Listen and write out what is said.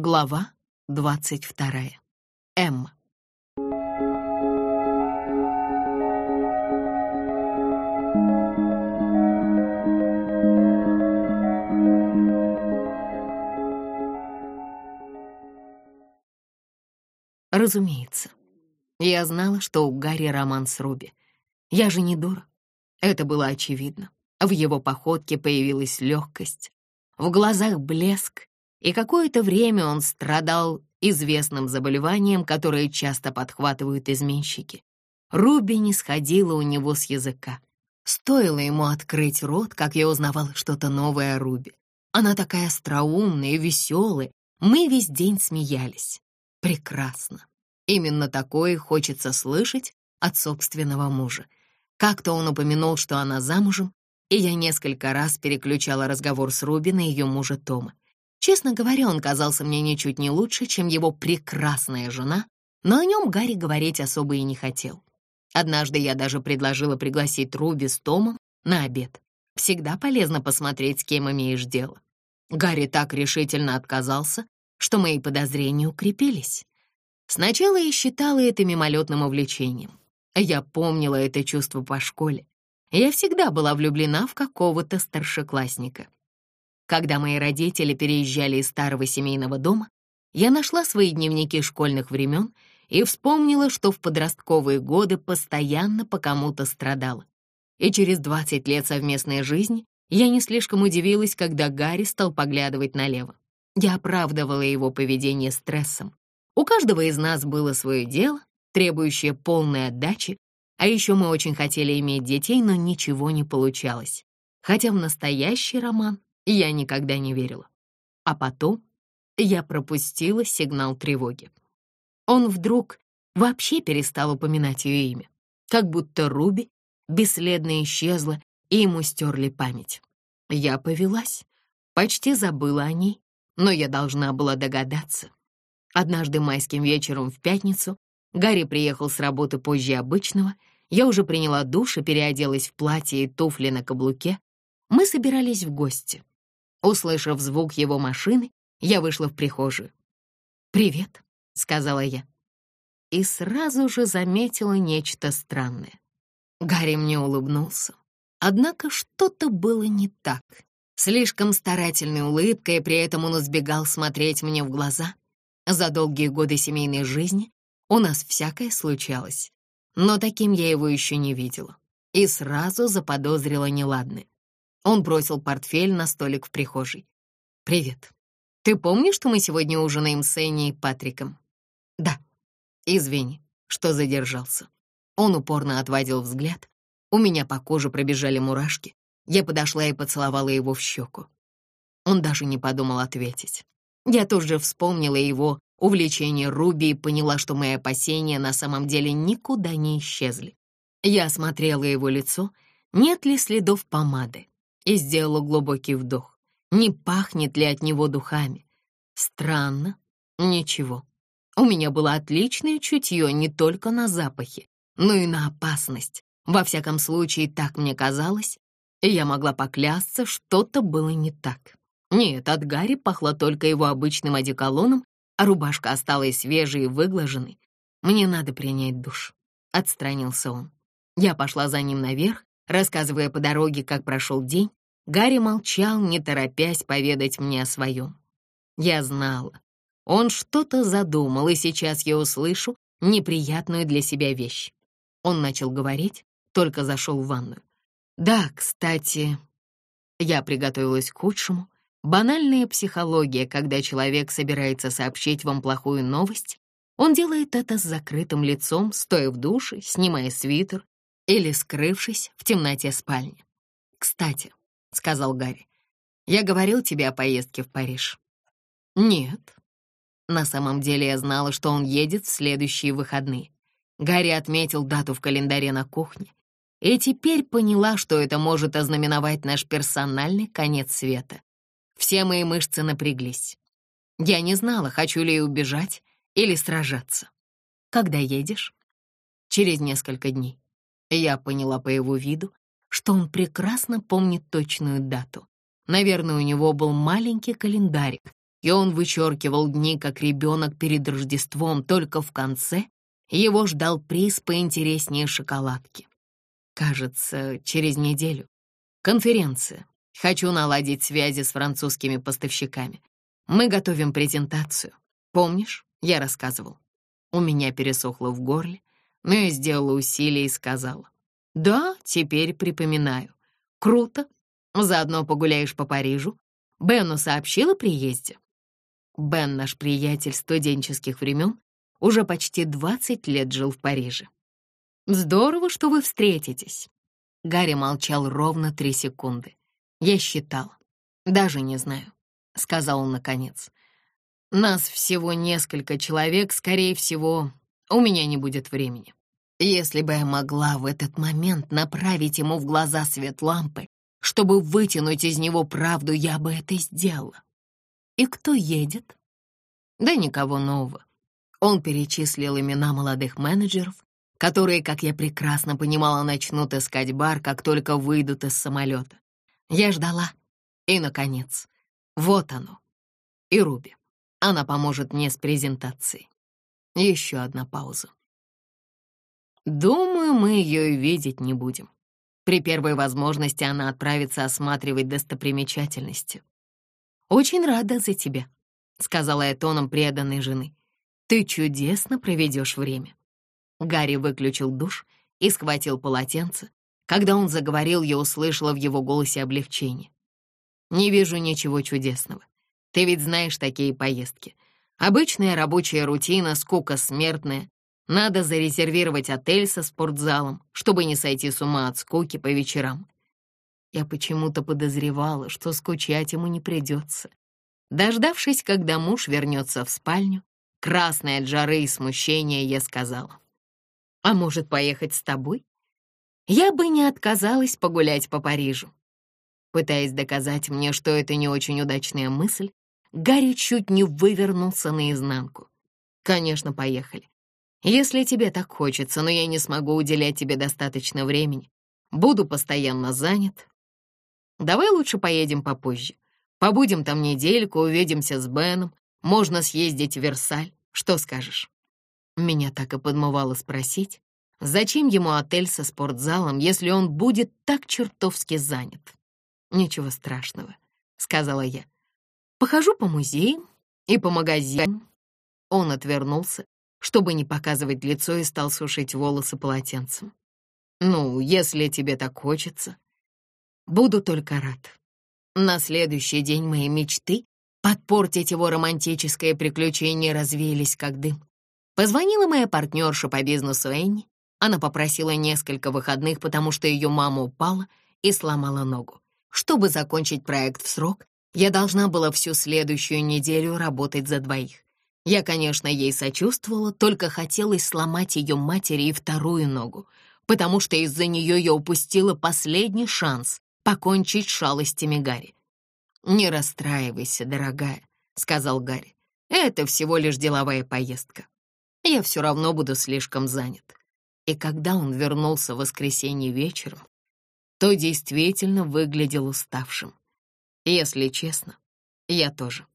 Глава двадцать вторая. Эмма. Разумеется, я знала, что у Гарри роман с Руби. Я же не дура. Это было очевидно. В его походке появилась легкость, в глазах блеск, и какое-то время он страдал известным заболеванием, которое часто подхватывают изменщики. Руби не сходила у него с языка. Стоило ему открыть рот, как я узнавала что-то новое о Руби. Она такая остроумная и веселая. Мы весь день смеялись. Прекрасно. Именно такое хочется слышать от собственного мужа. Как-то он упомянул, что она замужем, и я несколько раз переключала разговор с Руби на ее мужа Тома. Честно говоря, он казался мне ничуть не лучше, чем его прекрасная жена, но о нем Гарри говорить особо и не хотел. Однажды я даже предложила пригласить Руби с Томом на обед. Всегда полезно посмотреть, с кем имеешь дело. Гарри так решительно отказался, что мои подозрения укрепились. Сначала я считала это мимолетным увлечением. Я помнила это чувство по школе. Я всегда была влюблена в какого-то старшеклассника. Когда мои родители переезжали из старого семейного дома, я нашла свои дневники школьных времен и вспомнила, что в подростковые годы постоянно по кому-то страдала. И через 20 лет совместной жизни я не слишком удивилась, когда Гарри стал поглядывать налево. Я оправдывала его поведение стрессом. У каждого из нас было свое дело, требующее полной отдачи, а еще мы очень хотели иметь детей, но ничего не получалось. Хотя в настоящий роман я никогда не верила. А потом я пропустила сигнал тревоги. Он вдруг вообще перестал упоминать ее имя, как будто Руби бесследно исчезла, и ему стерли память. Я повелась, почти забыла о ней, но я должна была догадаться. Однажды майским вечером в пятницу Гарри приехал с работы позже обычного, я уже приняла душ и переоделась в платье и туфли на каблуке. Мы собирались в гости. Услышав звук его машины, я вышла в прихожую. «Привет», — сказала я. И сразу же заметила нечто странное. Гарри мне улыбнулся. Однако что-то было не так. Слишком старательной улыбкой, при этом он избегал смотреть мне в глаза. За долгие годы семейной жизни у нас всякое случалось, но таким я его еще не видела. И сразу заподозрила неладное. Он бросил портфель на столик в прихожей. «Привет. Ты помнишь, что мы сегодня ужинаем с Энни и Патриком?» «Да. Извини, что задержался». Он упорно отводил взгляд. У меня по коже пробежали мурашки. Я подошла и поцеловала его в щеку. Он даже не подумал ответить. Я тут же вспомнила его увлечение Руби и поняла, что мои опасения на самом деле никуда не исчезли. Я осмотрела его лицо, нет ли следов помады и сделала глубокий вдох. Не пахнет ли от него духами? Странно. Ничего. У меня было отличное чутье не только на запахи, но и на опасность. Во всяком случае, так мне казалось, и я могла поклясться, что-то было не так. Нет, от Гарри пахло только его обычным одеколоном, а рубашка осталась свежей и выглаженной. Мне надо принять душ. Отстранился он. Я пошла за ним наверх, рассказывая по дороге, как прошел день, Гарри молчал, не торопясь поведать мне о своем. Я знала. Он что-то задумал, и сейчас я услышу неприятную для себя вещь. Он начал говорить, только зашел в ванную. Да, кстати, я приготовилась к худшему. Банальная психология, когда человек собирается сообщить вам плохую новость, он делает это с закрытым лицом, стоя в душе, снимая свитер или скрывшись в темноте спальни. Кстати, — сказал Гарри. «Я говорил тебе о поездке в Париж». «Нет». На самом деле я знала, что он едет в следующие выходные. Гарри отметил дату в календаре на кухне. И теперь поняла, что это может ознаменовать наш персональный конец света. Все мои мышцы напряглись. Я не знала, хочу ли убежать или сражаться. «Когда едешь?» «Через несколько дней». Я поняла по его виду, что он прекрасно помнит точную дату. Наверное, у него был маленький календарик, и он вычеркивал дни, как ребенок перед Рождеством, только в конце его ждал приз поинтереснее шоколадки. Кажется, через неделю. Конференция. Хочу наладить связи с французскими поставщиками. Мы готовим презентацию. Помнишь, я рассказывал? У меня пересохло в горле, но я сделала усилие и сказала. Да, теперь припоминаю. Круто. Заодно погуляешь по Парижу. Бену сообщила о приезде. Бен, наш приятель студенческих времен, уже почти 20 лет жил в Париже. Здорово, что вы встретитесь. Гарри молчал ровно три секунды. Я считал. Даже не знаю, сказал он наконец. Нас всего несколько человек, скорее всего, у меня не будет времени. Если бы я могла в этот момент направить ему в глаза свет лампы, чтобы вытянуть из него правду, я бы это сделала. И кто едет? Да никого нового. Он перечислил имена молодых менеджеров, которые, как я прекрасно понимала, начнут искать бар, как только выйдут из самолета. Я ждала. И, наконец, вот оно. И Руби. Она поможет мне с презентацией. Еще одна пауза. Думаю, мы ее и видеть не будем. При первой возможности она отправится осматривать достопримечательности. «Очень рада за тебя», — сказала я тоном преданной жены. «Ты чудесно проведешь время». Гарри выключил душ и схватил полотенце. Когда он заговорил, я услышала в его голосе облегчение. «Не вижу ничего чудесного. Ты ведь знаешь такие поездки. Обычная рабочая рутина, скука смертная, надо зарезервировать отель со спортзалом, чтобы не сойти с ума от скуки по вечерам. Я почему-то подозревала, что скучать ему не придется. Дождавшись, когда муж вернется в спальню, красная от жары и смущения, я сказала. «А может, поехать с тобой? Я бы не отказалась погулять по Парижу». Пытаясь доказать мне, что это не очень удачная мысль, Гарри чуть не вывернулся наизнанку. «Конечно, поехали. Если тебе так хочется, но я не смогу уделять тебе достаточно времени, буду постоянно занят. Давай лучше поедем попозже. Побудем там недельку, увидимся с Беном, можно съездить в Версаль. Что скажешь?» Меня так и подмывало спросить, зачем ему отель со спортзалом, если он будет так чертовски занят. «Ничего страшного», — сказала я. «Похожу по музеям и по магазинам». Он отвернулся, чтобы не показывать лицо, и стал сушить волосы полотенцем. «Ну, если тебе так хочется, буду только рад. На следующий день мои мечты подпортить его романтическое приключение развеялись как дым. Позвонила моя партнерша по бизнесу Энни. Она попросила несколько выходных, потому что ее мама упала и сломала ногу. Чтобы закончить проект в срок, я должна была всю следующую неделю работать за двоих. Я, конечно, ей сочувствовала, только хотелось сломать ее матери и вторую ногу, потому что из-за нее я упустила последний шанс покончить шалостями Гарри. «Не расстраивайся, дорогая», — сказал Гарри. «Это всего лишь деловая поездка. Я все равно буду слишком занят». И когда он вернулся в воскресенье вечером, то действительно выглядел уставшим. Если честно, я тоже.